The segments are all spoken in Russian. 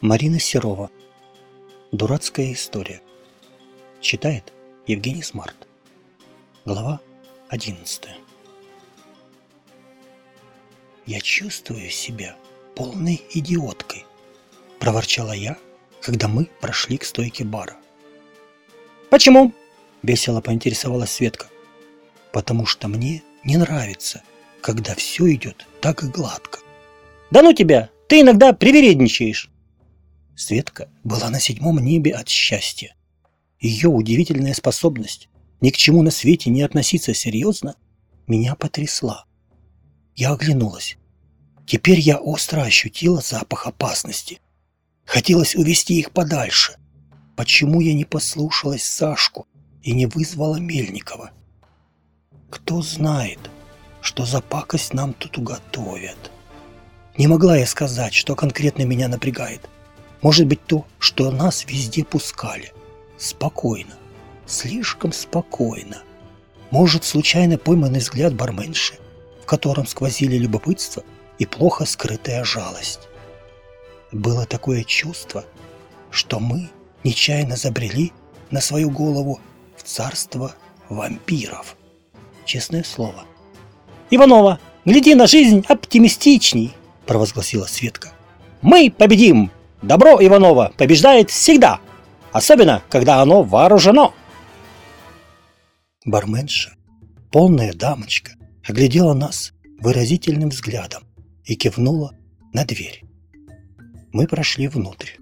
Марина Серова. Дурацкая история. Читает Евгений Смарт. Глава 11. Я чувствую себя полной идиоткой, проворчала я, когда мы прошли к стойке бара. Почему? весело поинтересовалась Светка. Потому что мне не нравится, когда все идет так гладко. Да ну тебя, ты иногда привередничаешь. Светка была на седьмом небе от счастья. Ее удивительная способность ни к чему на свете не относиться серьезно меня потрясла. Я оглянулась. Теперь я остро ощутила запах опасности. Хотелось увести их подальше. Почему я не послушалась Сашку и не вызвала Мельникова? Кто знает, что за пакость нам тут уготовят. Не могла я сказать, что конкретно меня напрягает. Может быть то, что нас везде пускали. Спокойно. Слишком спокойно. Может, случайно пойманный взгляд барменши, в котором сквозили любопытство и плохо скрытая жалость. Было такое чувство, что мы нечаянно забрели на свою голову в царство вампиров. Честное слово. Иванова, гляди на жизнь оптимистичней, провозгласила Светка. Мы победим! Добро Иванова побеждает всегда, особенно когда оно вооружено. Барменша, полная дамочка, оглядела нас выразительным взглядом и кивнула на дверь. Мы прошли внутрь.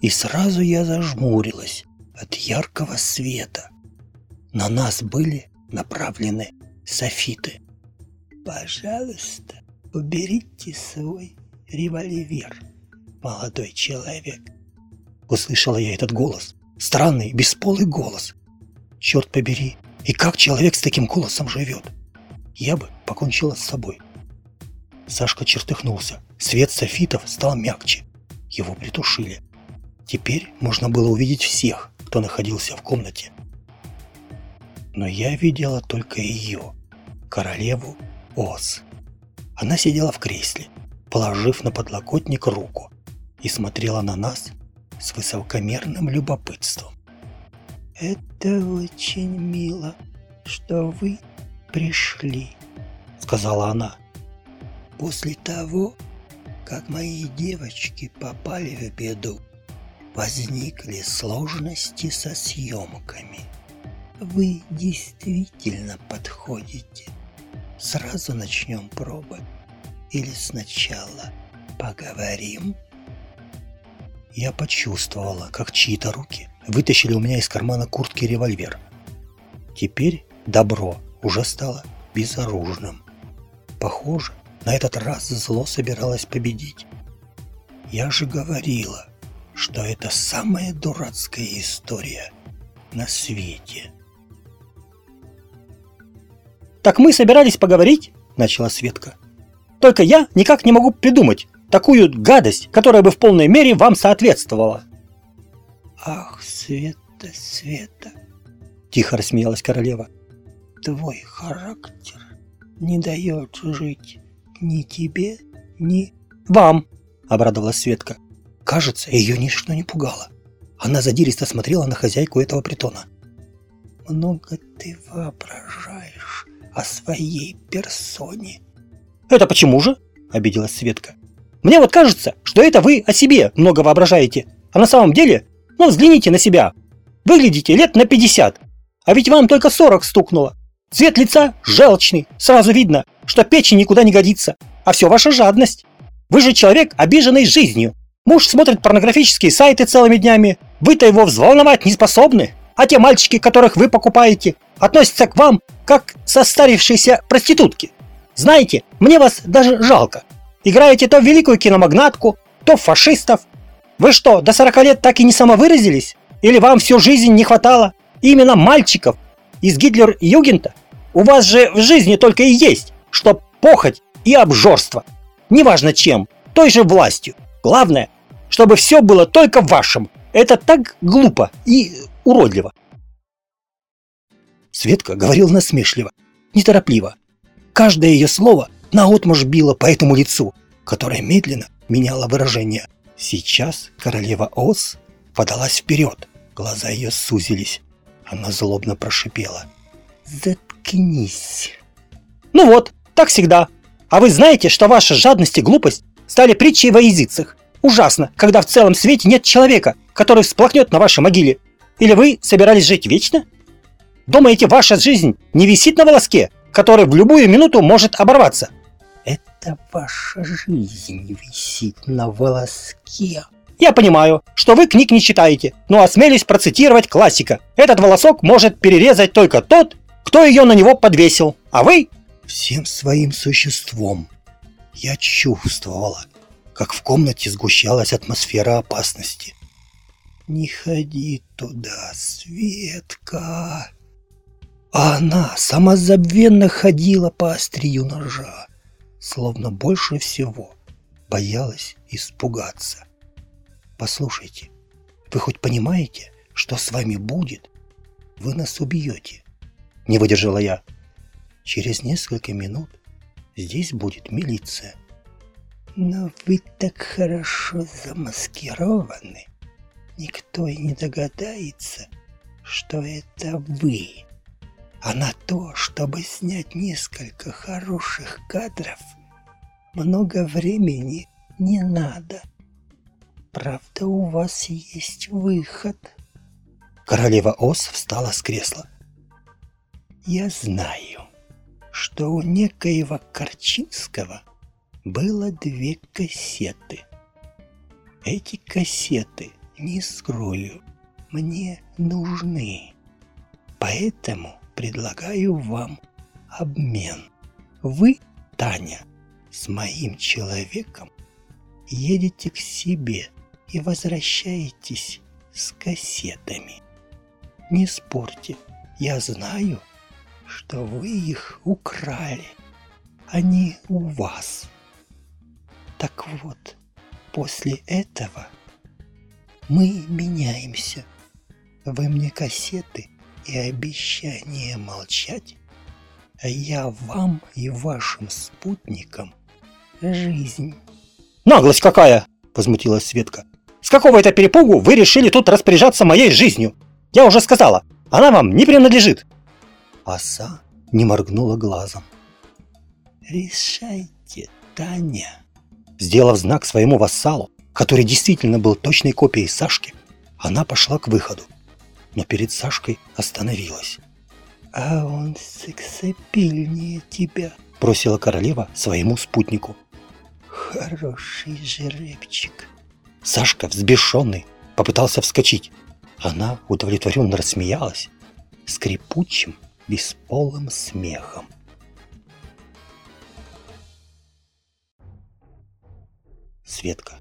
И сразу я зажмурилась от яркого света. На нас были направлены софиты. «Пожалуйста, уберите свой револьвер», молодой человек. Услышала я этот голос. Странный, бесполый голос. Черт побери, и как человек с таким голосом живет? Я бы покончила с собой. Сашка чертыхнулся. Свет софитов стал мягче. Его притушили. Теперь можно было увидеть всех, кто находился в комнате. Но я видела только ее, королеву Оз. Она сидела в кресле, положив на подлокотник руку и смотрела на нас с высокомерным любопытством. «Это очень мило, что вы пришли», — сказала она. «После того, как мои девочки попали в беду, возникли сложности со съемками. Вы действительно подходите. Сразу начнем пробы или сначала поговорим?» Я почувствовала, как чьи-то руки вытащили у меня из кармана куртки револьвер. Теперь добро уже стало безоружным. Похоже, на этот раз зло собиралось победить. Я же говорила, что это самая дурацкая история на свете. «Так мы собирались поговорить?» – начала Светка. «Только я никак не могу придумать, такую гадость, которая бы в полной мере вам соответствовала. Ах, Света, Света, тихо рассмеялась королева. Твой характер не дает жить ни тебе, ни вам, обрадовалась Светка. Кажется, ее ничто не пугало. Она задиристо смотрела на хозяйку этого притона. Много ты воображаешь о своей персоне. Это почему же? обиделась Светка. Мне вот кажется, что это вы о себе много воображаете. А на самом деле, ну взгляните на себя. Выглядите лет на 50. А ведь вам только 40 стукнуло. Цвет лица желчный. Сразу видно, что печень никуда не годится. А все ваша жадность. Вы же человек, обиженный жизнью. Муж смотрит порнографические сайты целыми днями. Вы-то его взволновать не способны. А те мальчики, которых вы покупаете, относятся к вам как состарившиеся проститутки. Знаете, мне вас даже жалко. Играете то в великую киномагнатку, то фашистов. Вы что, до 40 лет так и не самовыразились? Или вам всю жизнь не хватало именно мальчиков из Гитлер-Югента? У вас же в жизни только и есть, что похоть и обжорство. Неважно чем, той же властью. Главное, чтобы все было только вашим. Это так глупо и уродливо. Светка говорил насмешливо, неторопливо. Каждое ее слово – наотмашь била по этому лицу, которое медленно меняло выражение Сейчас королева Ос подалась вперед. Глаза ее сузились. Она злобно прошипела. «Заткнись!» Ну вот, так всегда. А вы знаете, что ваша жадность и глупость стали притчей во языцах? Ужасно, когда в целом свете нет человека, который всплакнет на вашей могиле. Или вы собирались жить вечно? Думаете, ваша жизнь не висит на волоске, который в любую минуту может оборваться? Это ваша жизнь висит на волоске. Я понимаю, что вы книг не читаете, но осмелюсь процитировать классика. Этот волосок может перерезать только тот, кто ее на него подвесил. А вы? Всем своим существом я чувствовала, как в комнате сгущалась атмосфера опасности. «Не ходи туда, Светка!» А она самозабвенно ходила по острию ножа, словно больше всего боялась испугаться. «Послушайте, вы хоть понимаете, что с вами будет? Вы нас убьете!» Не выдержала я. «Через несколько минут здесь будет милиция». «Но вы так хорошо замаскированы, никто и не догадается, что это вы». А на то, чтобы снять несколько хороших кадров, много времени не надо. Правда, у вас есть выход. Королева Ос встала с кресла. Я знаю, что у некоего Корчинского было две кассеты. Эти кассеты, не скрою, мне нужны. Поэтому предлагаю вам обмен. Вы, Таня, с моим человеком едете к себе и возвращаетесь с кассетами. Не спорьте, я знаю, что вы их украли. Они у вас. Так вот, после этого мы меняемся. Вы мне кассеты и обещание молчать, а я вам и вашим спутникам жизнь. Наглость какая! Возмутилась Светка. С какого это перепугу вы решили тут распоряжаться моей жизнью? Я уже сказала, она вам не принадлежит. Оса не моргнула глазом. Решайте, Таня. Сделав знак своему вассалу, который действительно был точной копией Сашки, она пошла к выходу но перед Сашкой остановилась. «А он сексапильнее тебя», – бросила королева своему спутнику. «Хороший жеребчик». Сашка, взбешенный, попытался вскочить. Она удовлетворенно рассмеялась скрипучим, бесполым смехом. «Светка,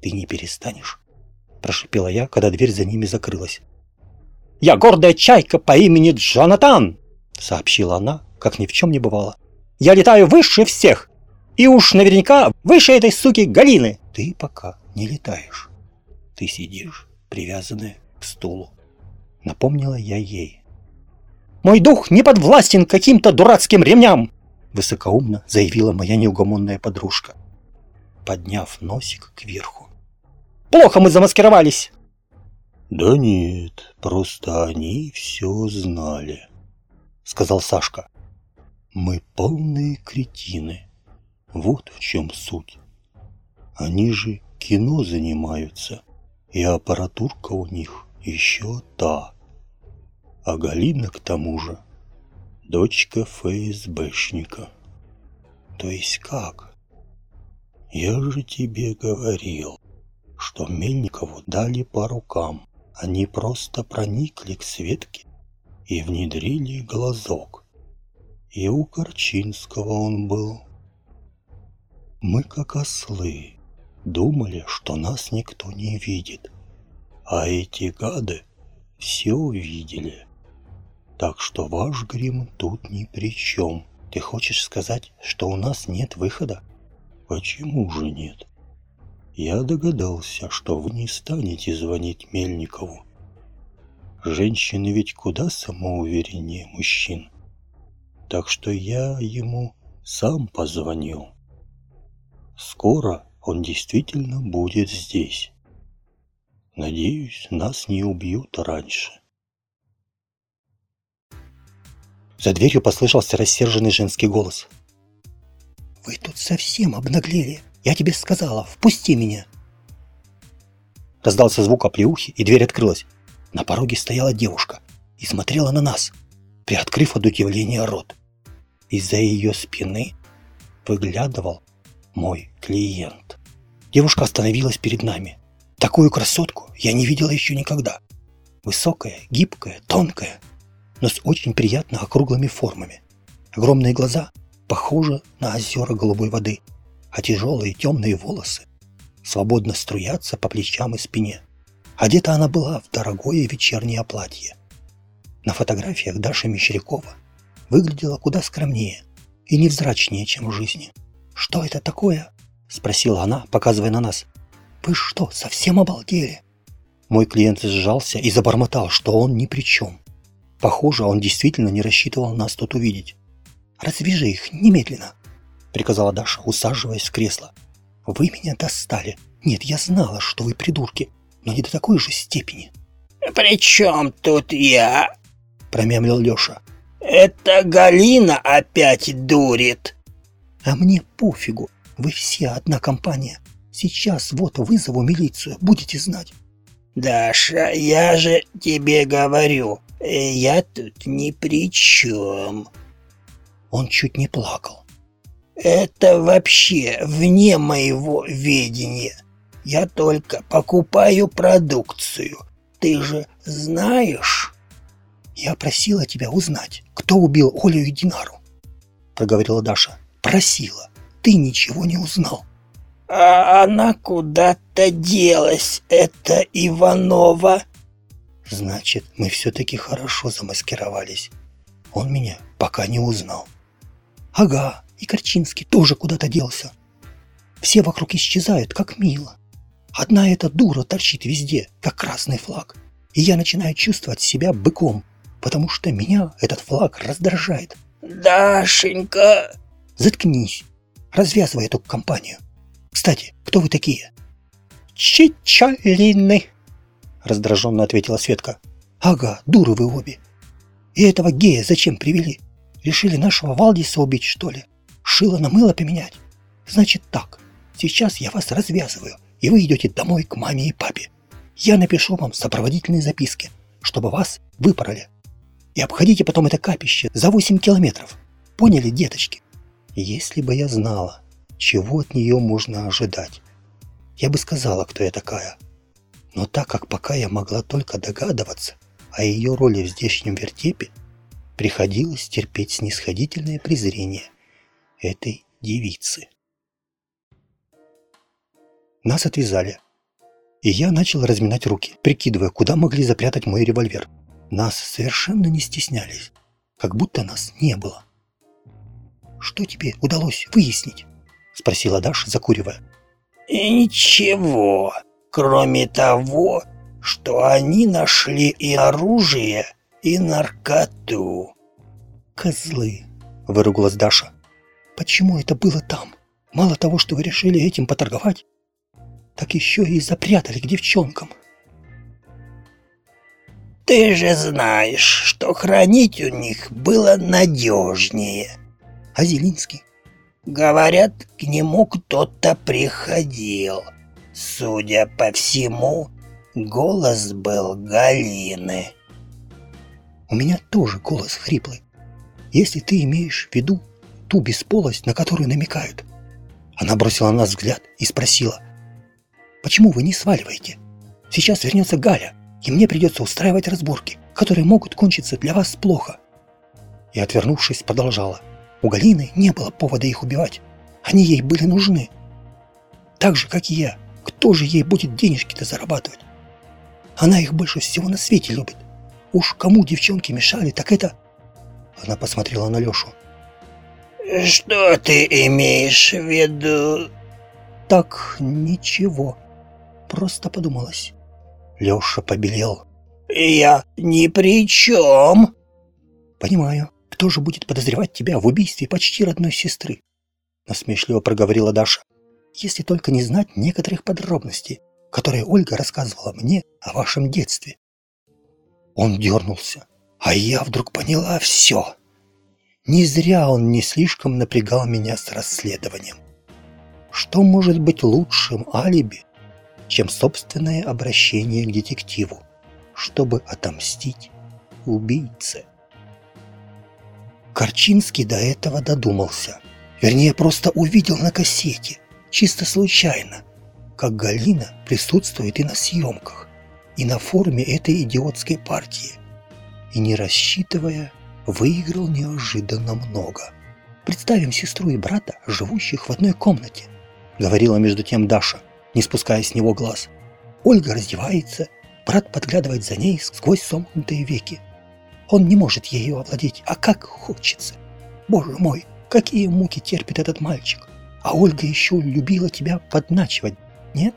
ты не перестанешь?» – прошипела я, когда дверь за ними закрылась. «Я гордая чайка по имени Джонатан!» — сообщила она, как ни в чем не бывало. «Я летаю выше всех! И уж наверняка выше этой суки Галины!» «Ты пока не летаешь. Ты сидишь, привязанная к стулу», — напомнила я ей. «Мой дух не подвластен каким-то дурацким ремням!» — высокоумно заявила моя неугомонная подружка, подняв носик кверху. «Плохо мы замаскировались!» «Да нет, просто они все знали», — сказал Сашка. «Мы полные кретины. Вот в чем суть. Они же кино занимаются, и аппаратурка у них еще та. А Галина, к тому же, дочка ФСБшника. То есть как? Я же тебе говорил, что Мельникову дали по рукам. Они просто проникли к Светке и внедрили глазок. И у Корчинского он был. Мы, как ослы, думали, что нас никто не видит. А эти гады все увидели. Так что ваш грим тут ни при чем. Ты хочешь сказать, что у нас нет выхода? Почему же нет? Я догадался, что вы не станете звонить Мельникову. Женщины ведь куда самоувереннее мужчин. Так что я ему сам позвонил. Скоро Он действительно будет здесь. Надеюсь, нас не убьют раньше. За дверью послышался рассерженный женский голос. «Вы тут совсем обнаглели. Я тебе сказала, впусти меня!» Раздался звук оплеухи, и дверь открылась. На пороге стояла девушка и смотрела на нас, приоткрыв от удивления рот. Из-за ее спины выглядывал мой клиент. Девушка остановилась перед нами. Такую красотку я не видела еще никогда. Высокая, гибкая, тонкая, но с очень приятно округлыми формами. Огромные глаза похожи на озера голубой воды, а тяжелые темные волосы свободно струятся по плечам и спине. Одета она была в дорогое вечернее платье. На фотографиях Даша Мещерякова выглядела куда скромнее и невзрачнее, чем в жизни. «Что это такое?» – спросила она, показывая на нас. «Вы что, совсем обалдели?» Мой клиент сжался и забормотал, что он ни при чем. Похоже, он действительно не рассчитывал нас тут увидеть. «Развяжи их немедленно», — приказала Даша, усаживаясь в кресло. «Вы меня достали. Нет, я знала, что вы придурки, но не до такой же степени». «При чем тут я?» — промямлил Леша. «Это Галина опять дурит». «А мне пофигу. Вы все одна компания. Сейчас вот вызову милицию, будете знать». «Даша, я же тебе говорю, я тут ни при чем. Он чуть не плакал. Это вообще вне моего ведения. Я только покупаю продукцию. Ты же знаешь? Я просила тебя узнать, кто убил Олю и Динару. Проговорила Даша. Просила. Ты ничего не узнал. А она куда-то делась, это Иванова. Значит, мы все-таки хорошо замаскировались. Он меня пока не узнал. Ага, и Корчинский тоже куда-то делся. Все вокруг исчезают, как мило. Одна эта дура торчит везде, как красный флаг. И я начинаю чувствовать себя быком, потому что меня этот флаг раздражает. «Дашенька!» «Заткнись! Развязывай эту компанию. Кстати, кто вы такие?» «Чичалины!» раздраженно ответила Светка. Ага, дуры вы обе. И этого гея зачем привели? Решили нашего Валдиса убить, что ли? Шило на мыло поменять? Значит так, сейчас я вас развязываю, и вы идете домой к маме и папе. Я напишу вам сопроводительные записки, чтобы вас выпороли. И обходите потом это капище за 8 километров. Поняли, деточки? Если бы я знала, чего от нее можно ожидать, я бы сказала, кто я такая. Но так как пока я могла только догадываться о ее роли в здешнем вертепе, приходилось терпеть снисходительное презрение этой девицы. Нас отвязали, и я начал разминать руки, прикидывая, куда могли запрятать мой револьвер. Нас совершенно не стеснялись, как будто нас не было. «Что тебе удалось выяснить?» – спросила Даша, закуривая. «Ничего», кроме того, что они нашли и оружие, и наркоту. «Козлы!» – выругалась Даша. «Почему это было там? Мало того, что вы решили этим поторговать, так еще и запрятали к девчонкам». «Ты же знаешь, что хранить у них было надежнее». «А Зелинский?» «Говорят, к нему кто-то приходил». Судя по всему, голос был Галины. У меня тоже голос хриплый. Если ты имеешь в виду ту бесполость, на которую намекают. Она бросила на нас взгляд и спросила. Почему вы не сваливаете? Сейчас вернется Галя, и мне придется устраивать разборки, которые могут кончиться для вас плохо. И, отвернувшись, продолжала. У Галины не было повода их убивать. Они ей были нужны. Так же, как и я. Кто же ей будет денежки-то зарабатывать? Она их больше всего на свете любит. Уж кому девчонки мешали, так это... Она посмотрела на Лешу. Что ты имеешь в виду? Так, ничего. Просто подумалось. Леша побелел. Я ни при чем. Понимаю. Кто же будет подозревать тебя в убийстве почти родной сестры? Насмешливо проговорила Даша. если только не знать некоторых подробностей, которые Ольга рассказывала мне о вашем детстве. Он дернулся, а я вдруг поняла все. Не зря он не слишком напрягал меня с расследованием. Что может быть лучшим алиби, чем собственное обращение к детективу, чтобы отомстить убийце? Корчинский до этого додумался. Вернее, просто увидел на кассете, чисто случайно, как Галина присутствует и на съемках, и на форуме этой идиотской партии. И не рассчитывая, выиграл неожиданно много. Представим сестру и брата, живущих в одной комнате, говорила между тем Даша, не спуская с него глаз. Ольга раздевается, брат подглядывает за ней сквозь сомкнутые веки. Он не может ею овладеть, а как хочется. Боже мой, какие муки терпит этот мальчик. А Ольга еще любила тебя подначивать, нет?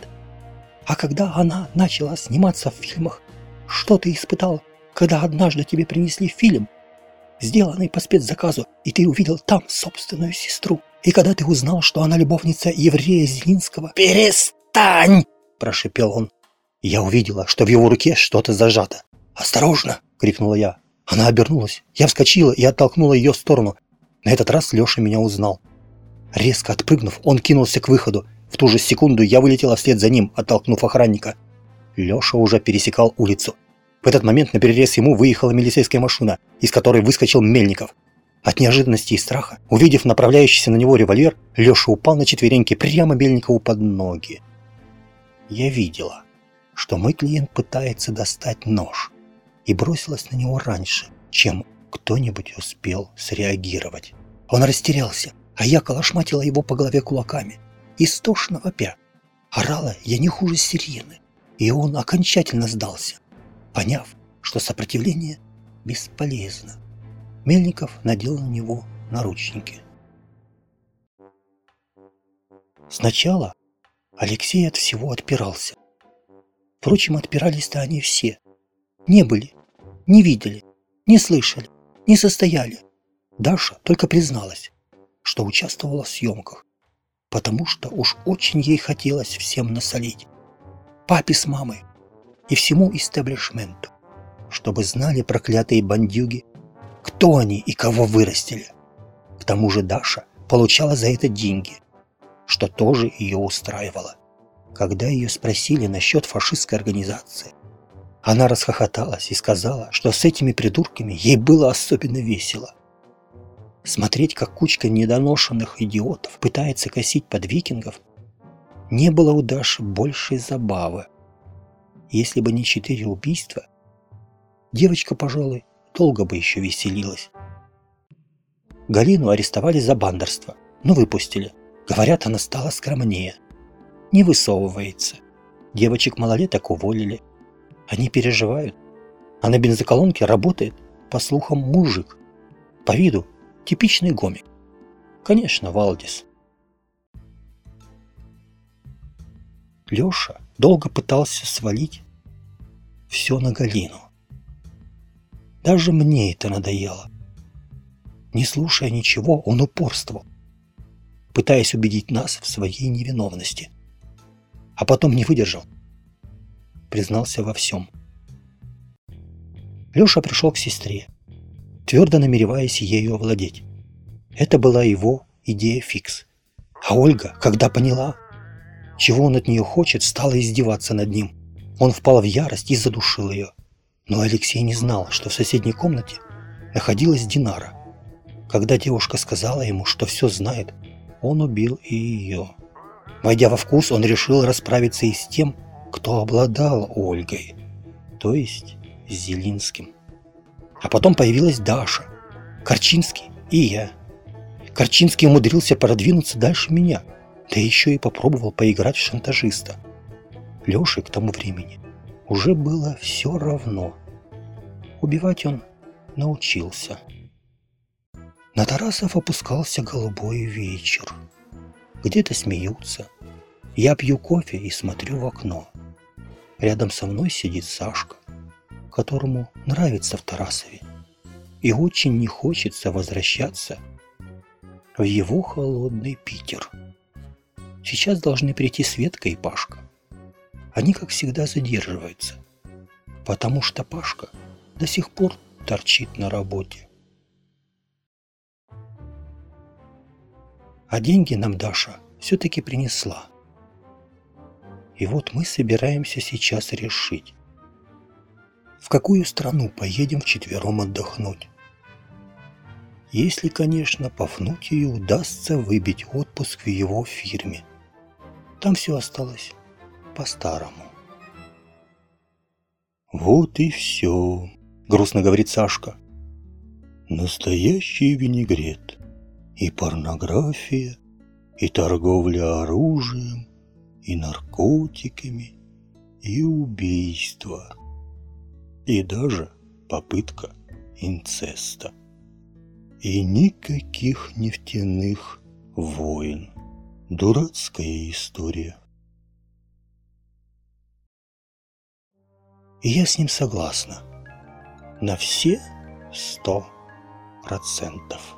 А когда она начала сниматься в фильмах, что ты испытал, когда однажды тебе принесли фильм, сделанный по спецзаказу, и ты увидел там собственную сестру? И когда ты узнал, что она любовница еврея Зелинского... «Перестань!» – прошепел он. Я увидела, что в его руке что-то зажато. «Осторожно!» – крикнула я. Она обернулась. Я вскочила и оттолкнула ее в сторону. На этот раз Леша меня узнал. Резко отпрыгнув, он кинулся к выходу. В ту же секунду я вылетела вслед за ним, оттолкнув охранника. Леша уже пересекал улицу. В этот момент на перерез ему выехала милицейская машина, из которой выскочил Мельников. От неожиданности и страха, увидев направляющийся на него револьвер, Леша упал на четвереньки прямо Мельникову под ноги. Я видела, что мой клиент пытается достать нож и бросилась на него раньше, чем кто-нибудь успел среагировать. Он растерялся, а я колошматила его по голове кулаками, истошно вопя. Орала я не хуже сирены, и он окончательно сдался, поняв, что сопротивление бесполезно. Мельников надел на него наручники. Сначала Алексей от всего отпирался. Впрочем, отпирались-то они все. Не были, не видели, не слышали, не состояли. Даша только призналась, что участвовала в съемках, потому что уж очень ей хотелось всем насолить. Папе с мамой и всему истеблишменту, чтобы знали проклятые бандюги, кто они и кого вырастили. К тому же Даша получала за это деньги, что тоже ее устраивало. Когда ее спросили насчет фашистской организации, она расхохоталась и сказала, что с этими придурками ей было особенно весело. Смотреть, как кучка недоношенных идиотов пытается косить под викингов, не было у Даши большей забавы. Если бы не четыре убийства, девочка, пожалуй, долго бы еще веселилась. Галину арестовали за бандерство, но выпустили. Говорят, она стала скромнее. Не высовывается. Девочек малолеток уволили. Они переживают. А на бензоколонке работает, по слухам, мужик. По виду типичный гомик. Конечно, Валдис. Леша долго пытался свалить все на Галину. Даже мне это надоело. Не слушая ничего, он упорствовал, пытаясь убедить нас в своей невиновности. А потом не выдержал признался во всем. Леша пришел к сестре, твердо намереваясь ею овладеть. Это была его идея фикс. А Ольга, когда поняла, чего он от нее хочет, стала издеваться над ним. Он впал в ярость и задушил ее. Но Алексей не знал, что в соседней комнате находилась Динара. Когда девушка сказала ему, что все знает, он убил и ее. Войдя во вкус, он решил расправиться и с тем, кто обладал Ольгой, то есть Зелинским. А потом появилась Даша, Корчинский и я. Корчинский умудрился продвинуться дальше меня, да еще и попробовал поиграть в шантажиста. Леше к тому времени уже было все равно. Убивать он научился. На Тарасов опускался голубой вечер. Где-то смеются. Я пью кофе и смотрю в окно. Рядом со мной сидит Сашка, которому нравится в Тарасове. И очень не хочется возвращаться в его холодный Питер. Сейчас должны прийти Светка и Пашка. Они, как всегда, задерживаются, потому что Пашка до сих пор торчит на работе. А деньги нам Даша все-таки принесла. И вот мы собираемся сейчас решить, в какую страну поедем вчетвером отдохнуть. Если, конечно, Пафнутию удастся выбить отпуск в его фирме. Там все осталось по-старому. «Вот и все», — грустно говорит Сашка. «Настоящий винегрет. И порнография, и торговля оружием, и наркотиками, и убийство, и даже попытка инцеста. И никаких нефтяных войн. Дурацкая история. И я с ним согласна. На все сто процентов.